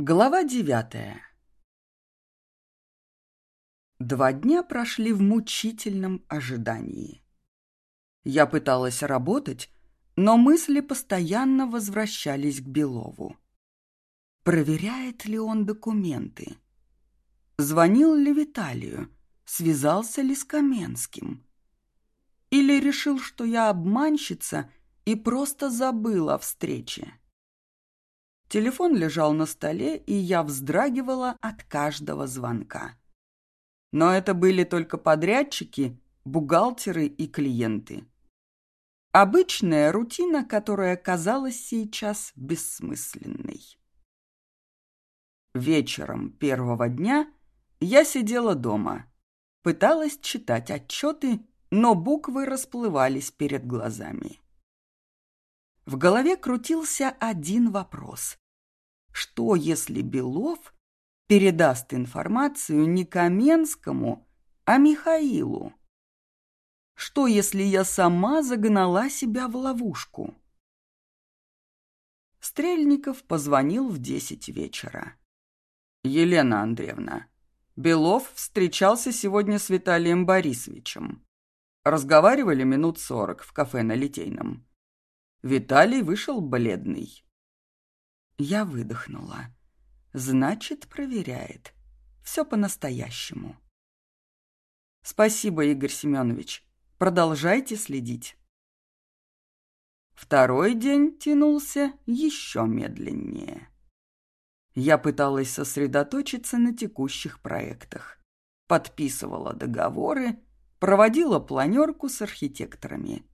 Глава девятая Два дня прошли в мучительном ожидании. Я пыталась работать, но мысли постоянно возвращались к Белову. Проверяет ли он документы? Звонил ли Виталию? Связался ли с Каменским? Или решил, что я обманщица и просто забыла о встрече? Телефон лежал на столе, и я вздрагивала от каждого звонка. Но это были только подрядчики, бухгалтеры и клиенты. Обычная рутина, которая казалась сейчас бессмысленной. Вечером первого дня я сидела дома, пыталась читать отчеты, но буквы расплывались перед глазами. В голове крутился один вопрос. Что, если Белов передаст информацию не Каменскому, а Михаилу? Что, если я сама загнала себя в ловушку? Стрельников позвонил в десять вечера. «Елена Андреевна, Белов встречался сегодня с Виталием Борисовичем. Разговаривали минут сорок в кафе на Литейном. Виталий вышел бледный. Я выдохнула. Значит, проверяет. Все по-настоящему. Спасибо, Игорь Семенович. Продолжайте следить. Второй день тянулся еще медленнее. Я пыталась сосредоточиться на текущих проектах. Подписывала договоры, проводила планерку с архитекторами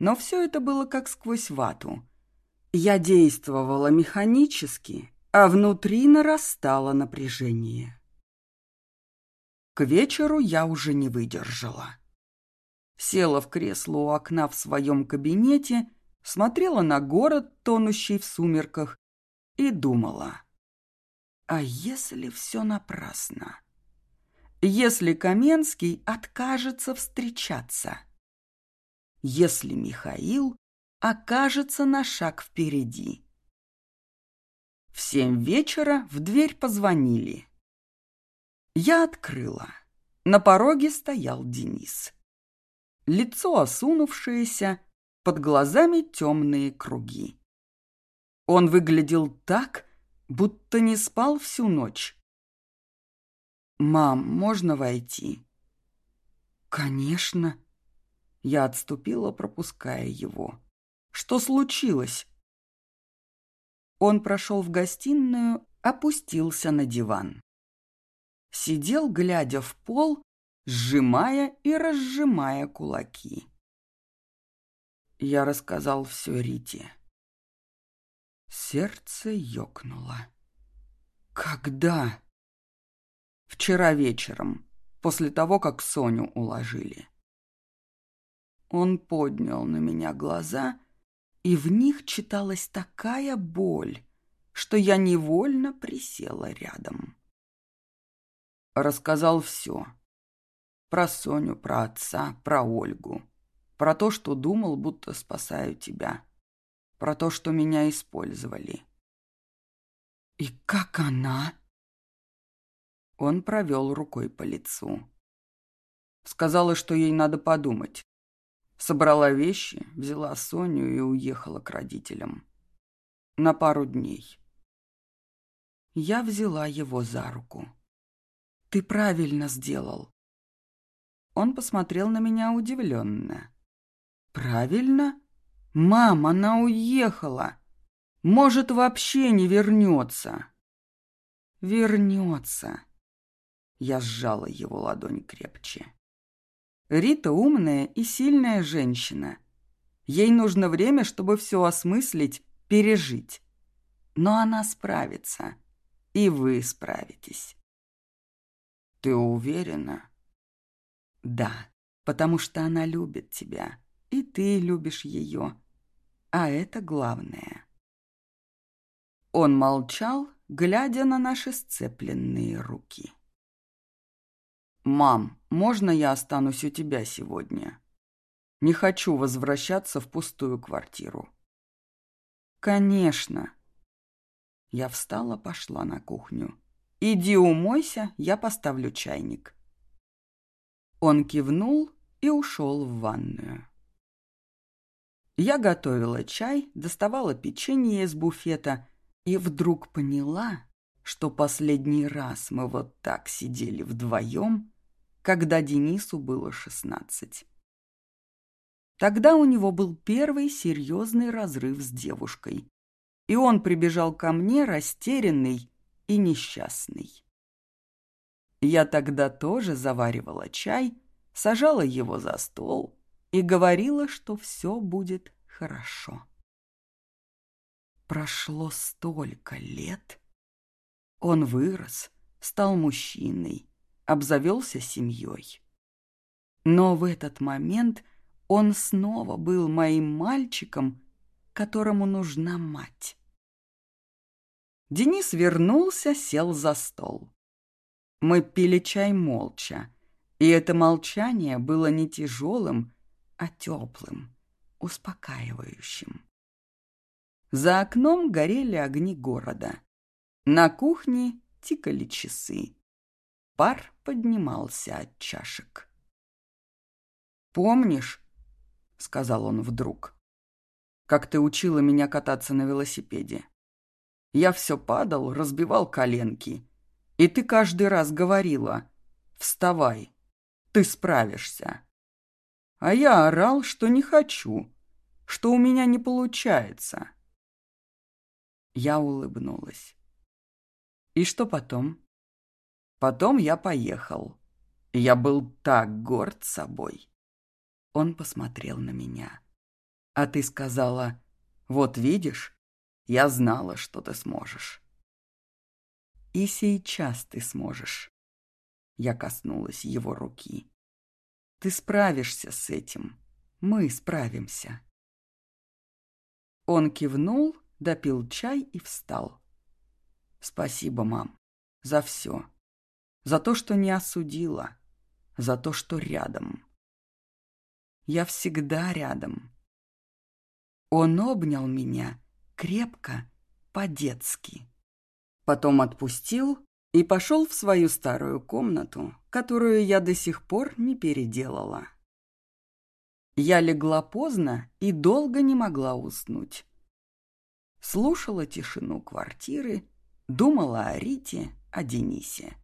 но все это было как сквозь вату. Я действовала механически, а внутри нарастало напряжение. К вечеру я уже не выдержала. Села в кресло у окна в своем кабинете, смотрела на город, тонущий в сумерках, и думала. А если все напрасно? Если Каменский откажется встречаться? Если Михаил окажется на шаг впереди. В семь вечера в дверь позвонили. Я открыла. На пороге стоял Денис. Лицо осунувшееся, под глазами темные круги. Он выглядел так, будто не спал всю ночь. «Мам, можно войти?» «Конечно», я отступила, пропуская его. «Что случилось?» Он прошел в гостиную, опустился на диван. Сидел, глядя в пол, сжимая и разжимая кулаки. Я рассказал все Рите. Сердце ёкнуло. «Когда?» «Вчера вечером, после того, как Соню уложили». Он поднял на меня глаза, и в них читалась такая боль, что я невольно присела рядом. Рассказал все. Про Соню, про отца, про Ольгу. Про то, что думал, будто спасаю тебя. Про то, что меня использовали. «И как она?» Он провел рукой по лицу. Сказала, что ей надо подумать. Собрала вещи, взяла Соню и уехала к родителям. На пару дней. Я взяла его за руку. «Ты правильно сделал». Он посмотрел на меня удивленно. «Правильно? Мам, она уехала. Может, вообще не вернется». «Вернется». Я сжала его ладонь крепче. Рита умная и сильная женщина. Ей нужно время, чтобы все осмыслить, пережить. Но она справится. И вы справитесь. Ты уверена? Да, потому что она любит тебя, и ты любишь ее. А это главное. Он молчал, глядя на наши сцепленные руки. «Мам, можно я останусь у тебя сегодня? Не хочу возвращаться в пустую квартиру». «Конечно». Я встала, пошла на кухню. «Иди умойся, я поставлю чайник». Он кивнул и ушел в ванную. Я готовила чай, доставала печенье из буфета и вдруг поняла, что последний раз мы вот так сидели вдвоем, когда Денису было шестнадцать. Тогда у него был первый серьезный разрыв с девушкой, и он прибежал ко мне растерянный и несчастный. Я тогда тоже заваривала чай, сажала его за стол и говорила, что все будет хорошо. Прошло столько лет. Он вырос, стал мужчиной, обзавелся семьей. Но в этот момент он снова был моим мальчиком, которому нужна мать. Денис вернулся, сел за стол. Мы пили чай молча, и это молчание было не тяжелым, а теплым, успокаивающим. За окном горели огни города. На кухне тикали часы. Пар поднимался от чашек. «Помнишь, — сказал он вдруг. «Как ты учила меня кататься на велосипеде. Я все падал, разбивал коленки. И ты каждый раз говорила «Вставай, ты справишься». А я орал, что не хочу, что у меня не получается. Я улыбнулась. И что потом? Потом я поехал. Я был так горд собой. Он посмотрел на меня. «А ты сказала, вот видишь, я знала, что ты сможешь». «И сейчас ты сможешь». Я коснулась его руки. «Ты справишься с этим. Мы справимся». Он кивнул, допил чай и встал. «Спасибо, мам, за все. За то, что не осудила, за то, что рядом». Я всегда рядом. Он обнял меня крепко, по-детски. Потом отпустил и пошел в свою старую комнату, которую я до сих пор не переделала. Я легла поздно и долго не могла уснуть. Слушала тишину квартиры, думала о Рите, о Денисе.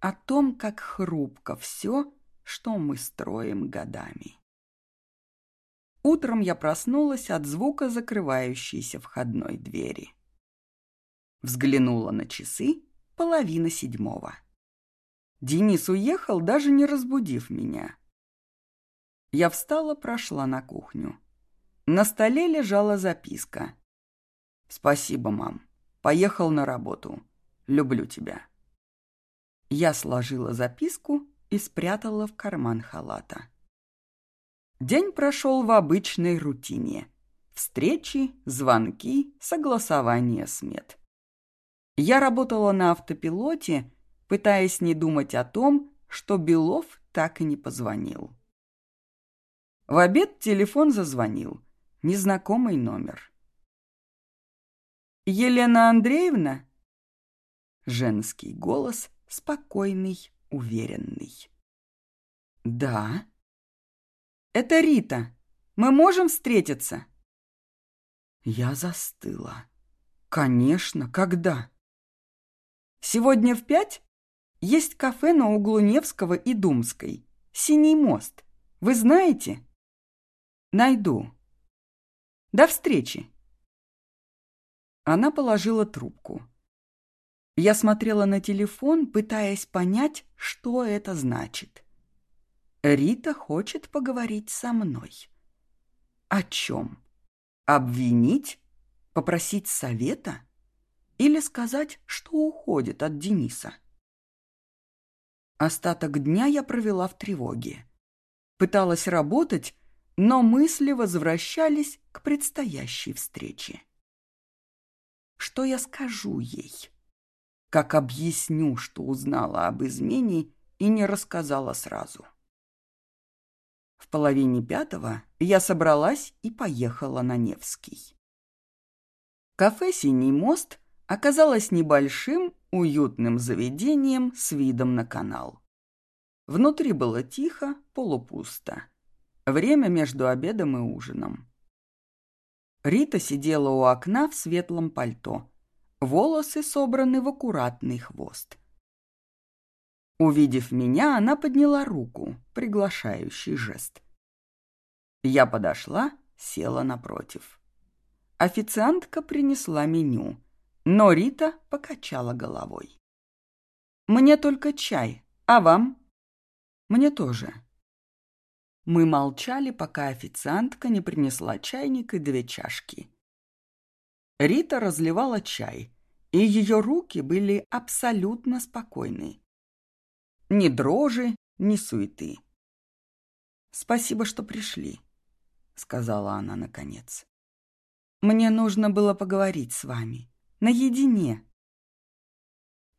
О том, как хрупко все, что мы строим годами. Утром я проснулась от звука закрывающейся входной двери. Взглянула на часы половина седьмого. Денис уехал, даже не разбудив меня. Я встала, прошла на кухню. На столе лежала записка. «Спасибо, мам. Поехал на работу. Люблю тебя». Я сложила записку и спрятала в карман халата. День прошел в обычной рутине. Встречи, звонки, согласование смет. Я работала на автопилоте, пытаясь не думать о том, что Белов так и не позвонил. В обед телефон зазвонил. Незнакомый номер. «Елена Андреевна?» Женский голос, спокойный, уверенный. «Да». «Это Рита. Мы можем встретиться?» Я застыла. «Конечно, когда?» «Сегодня в пять есть кафе на углу Невского и Думской. Синий мост. Вы знаете?» «Найду. До встречи!» Она положила трубку. Я смотрела на телефон, пытаясь понять, что это значит. Рита хочет поговорить со мной. О чем? Обвинить? Попросить совета? Или сказать, что уходит от Дениса? Остаток дня я провела в тревоге. Пыталась работать, но мысли возвращались к предстоящей встрече. Что я скажу ей? Как объясню, что узнала об измене и не рассказала сразу? В половине пятого я собралась и поехала на Невский. Кафе «Синий мост» оказалось небольшим, уютным заведением с видом на канал. Внутри было тихо, полупусто. Время между обедом и ужином. Рита сидела у окна в светлом пальто. Волосы собраны в аккуратный хвост. Увидев меня, она подняла руку, приглашающий жест. Я подошла, села напротив. Официантка принесла меню, но Рита покачала головой. «Мне только чай, а вам?» «Мне тоже». Мы молчали, пока официантка не принесла чайник и две чашки. Рита разливала чай, и ее руки были абсолютно спокойны. Ни дрожи, ни суеты. «Спасибо, что пришли», — сказала она наконец. «Мне нужно было поговорить с вами. Наедине».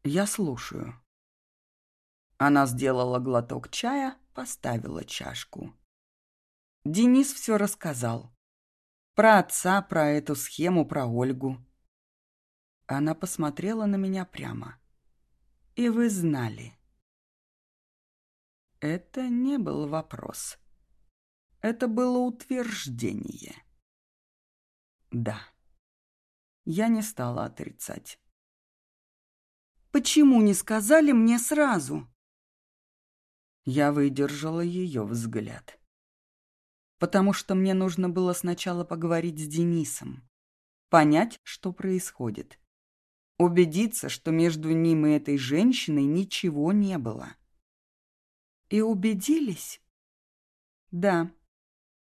«Я слушаю». Она сделала глоток чая, поставила чашку. Денис все рассказал. Про отца, про эту схему, про Ольгу. Она посмотрела на меня прямо. И вы знали. Это не был вопрос. Это было утверждение. Да. Я не стала отрицать. «Почему не сказали мне сразу?» Я выдержала ее взгляд потому что мне нужно было сначала поговорить с Денисом, понять, что происходит, убедиться, что между ним и этой женщиной ничего не было. И убедились? Да.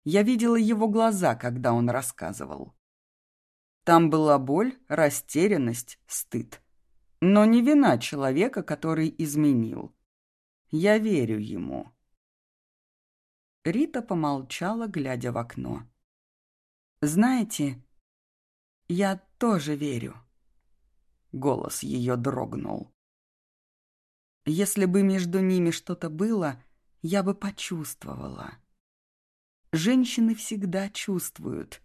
Я видела его глаза, когда он рассказывал. Там была боль, растерянность, стыд. Но не вина человека, который изменил. Я верю ему. Рита помолчала, глядя в окно. «Знаете, я тоже верю». Голос ее дрогнул. «Если бы между ними что-то было, я бы почувствовала. Женщины всегда чувствуют,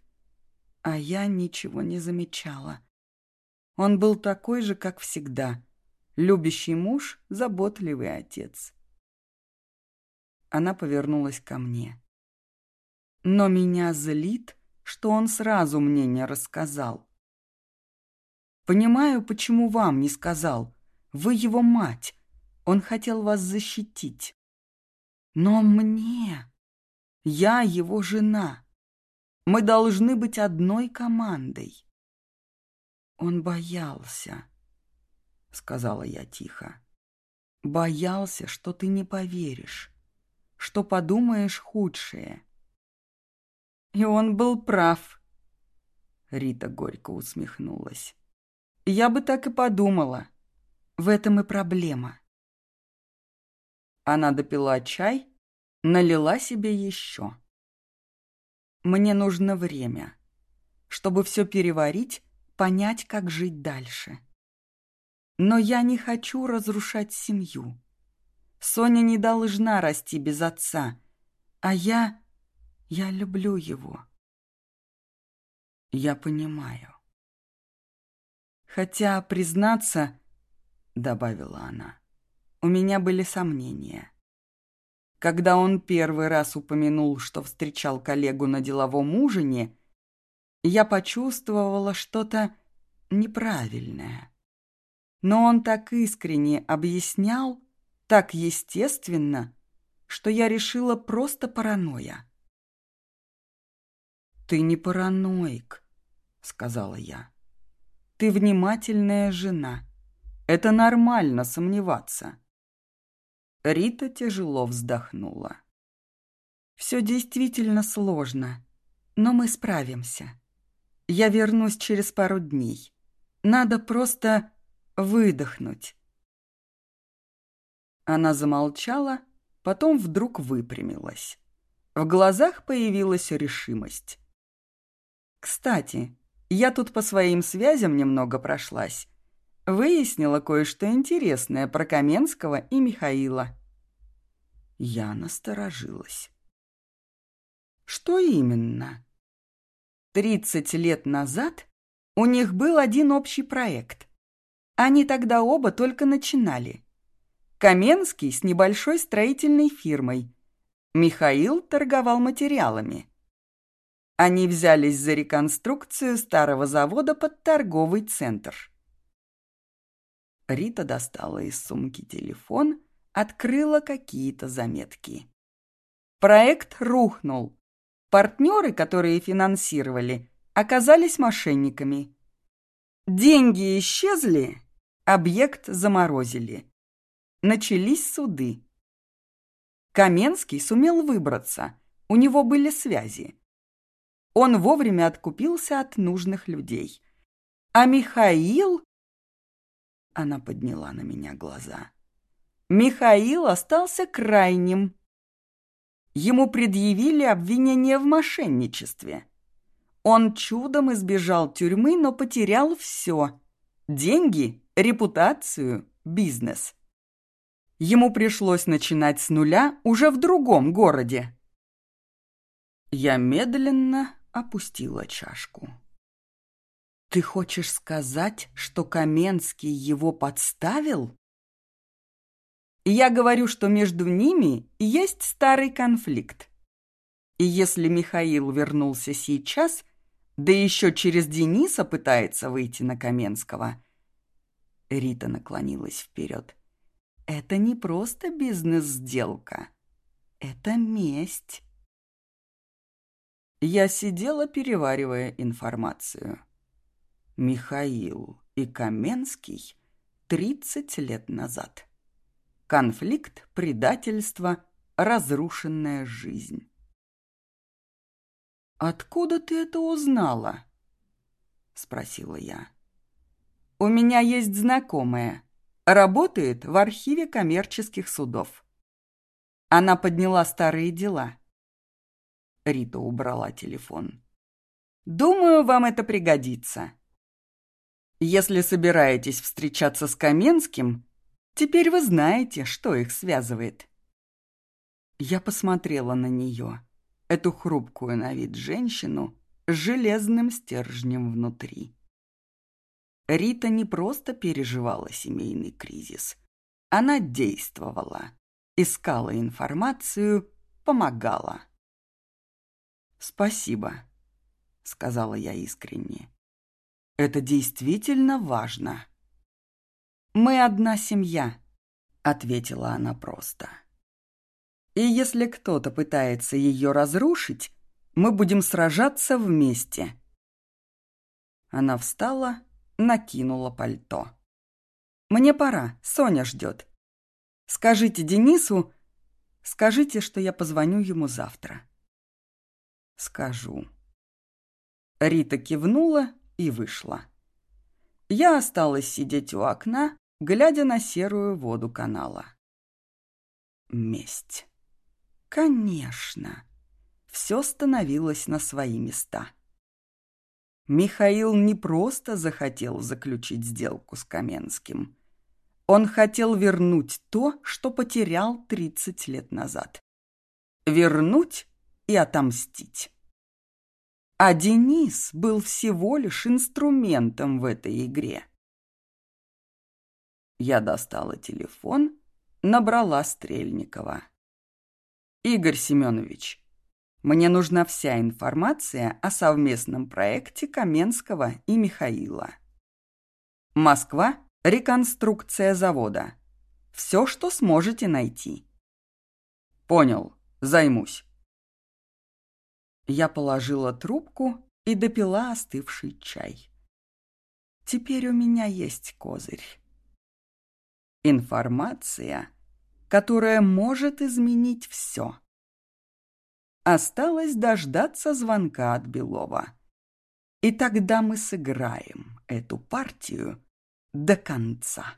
а я ничего не замечала. Он был такой же, как всегда. Любящий муж, заботливый отец. Она повернулась ко мне. Но меня злит, что он сразу мне не рассказал. Понимаю, почему вам не сказал. Вы его мать. Он хотел вас защитить. Но мне... Я его жена. Мы должны быть одной командой. Он боялся, сказала я тихо. Боялся, что ты не поверишь что подумаешь худшее. И он был прав. Рита горько усмехнулась. Я бы так и подумала. В этом и проблема. Она допила чай, налила себе еще. Мне нужно время, чтобы все переварить, понять, как жить дальше. Но я не хочу разрушать семью. Соня не должна расти без отца. А я... я люблю его. Я понимаю. Хотя, признаться, — добавила она, — у меня были сомнения. Когда он первый раз упомянул, что встречал коллегу на деловом ужине, я почувствовала что-то неправильное. Но он так искренне объяснял, так естественно, что я решила просто паранойя. «Ты не параноик», — сказала я. «Ты внимательная жена. Это нормально сомневаться». Рита тяжело вздохнула. «Все действительно сложно, но мы справимся. Я вернусь через пару дней. Надо просто выдохнуть, она замолчала, потом вдруг выпрямилась. В глазах появилась решимость. «Кстати, я тут по своим связям немного прошлась. Выяснила кое-что интересное про Каменского и Михаила». Я насторожилась. «Что именно?» Тридцать лет назад У них был один общий проект. Они тогда оба только начинали. Каменский с небольшой строительной фирмой. Михаил торговал материалами. Они взялись за реконструкцию старого завода под торговый центр. Рита достала из сумки телефон, открыла какие-то заметки. Проект рухнул. Партнеры, которые финансировали, оказались мошенниками. Деньги исчезли, объект заморозили. Начались суды. Каменский сумел выбраться, у него были связи. Он вовремя откупился от нужных людей. А Михаил... Она подняла на меня глаза. Михаил остался крайним. Ему предъявили обвинение в мошенничестве. Он чудом избежал тюрьмы, но потерял все. Деньги, репутацию, бизнес. Ему пришлось начинать с нуля уже в другом городе. Я медленно опустила чашку. «Ты хочешь сказать, что Каменский его подставил?» «Я говорю, что между ними есть старый конфликт. И если Михаил вернулся сейчас, да еще через Дениса пытается выйти на Каменского...» Рита наклонилась вперед. «Это не просто бизнес-сделка. Это месть». Я сидела, переваривая информацию. Михаил и Каменский 30 лет назад. Конфликт, предательство, разрушенная жизнь. «Откуда ты это узнала?» — спросила я. «У меня есть знакомая. Работает в архиве коммерческих судов». Она подняла старые дела. Рита убрала телефон. «Думаю, вам это пригодится. Если собираетесь встречаться с Каменским, теперь вы знаете, что их связывает». Я посмотрела на нее, эту хрупкую на вид женщину с железным стержнем внутри. Рита не просто переживала семейный кризис. Она действовала, искала информацию, помогала. «Спасибо», — сказала я искренне. «Это действительно важно». «Мы одна семья», — ответила она просто. «И если кто-то пытается ее разрушить, мы будем сражаться вместе». Она встала, накинула пальто. «Мне пора, Соня ждет. Скажите Денису, скажите, что я позвоню ему завтра». «Скажу». Рита кивнула и вышла. Я осталась сидеть у окна, глядя на серую воду канала. Месть. Конечно. Все становилось на свои места. Михаил не просто захотел заключить сделку с Каменским. Он хотел вернуть то, что потерял 30 лет назад. Вернуть и отомстить. А Денис был всего лишь инструментом в этой игре. Я достала телефон, набрала Стрельникова. «Игорь Семенович, мне нужна вся информация о совместном проекте Каменского и Михаила. Москва, реконструкция завода. Все, что сможете найти». «Понял, займусь». Я положила трубку и допила остывший чай. Теперь у меня есть козырь. Информация, которая может изменить все. Осталось дождаться звонка от Белова. И тогда мы сыграем эту партию до конца.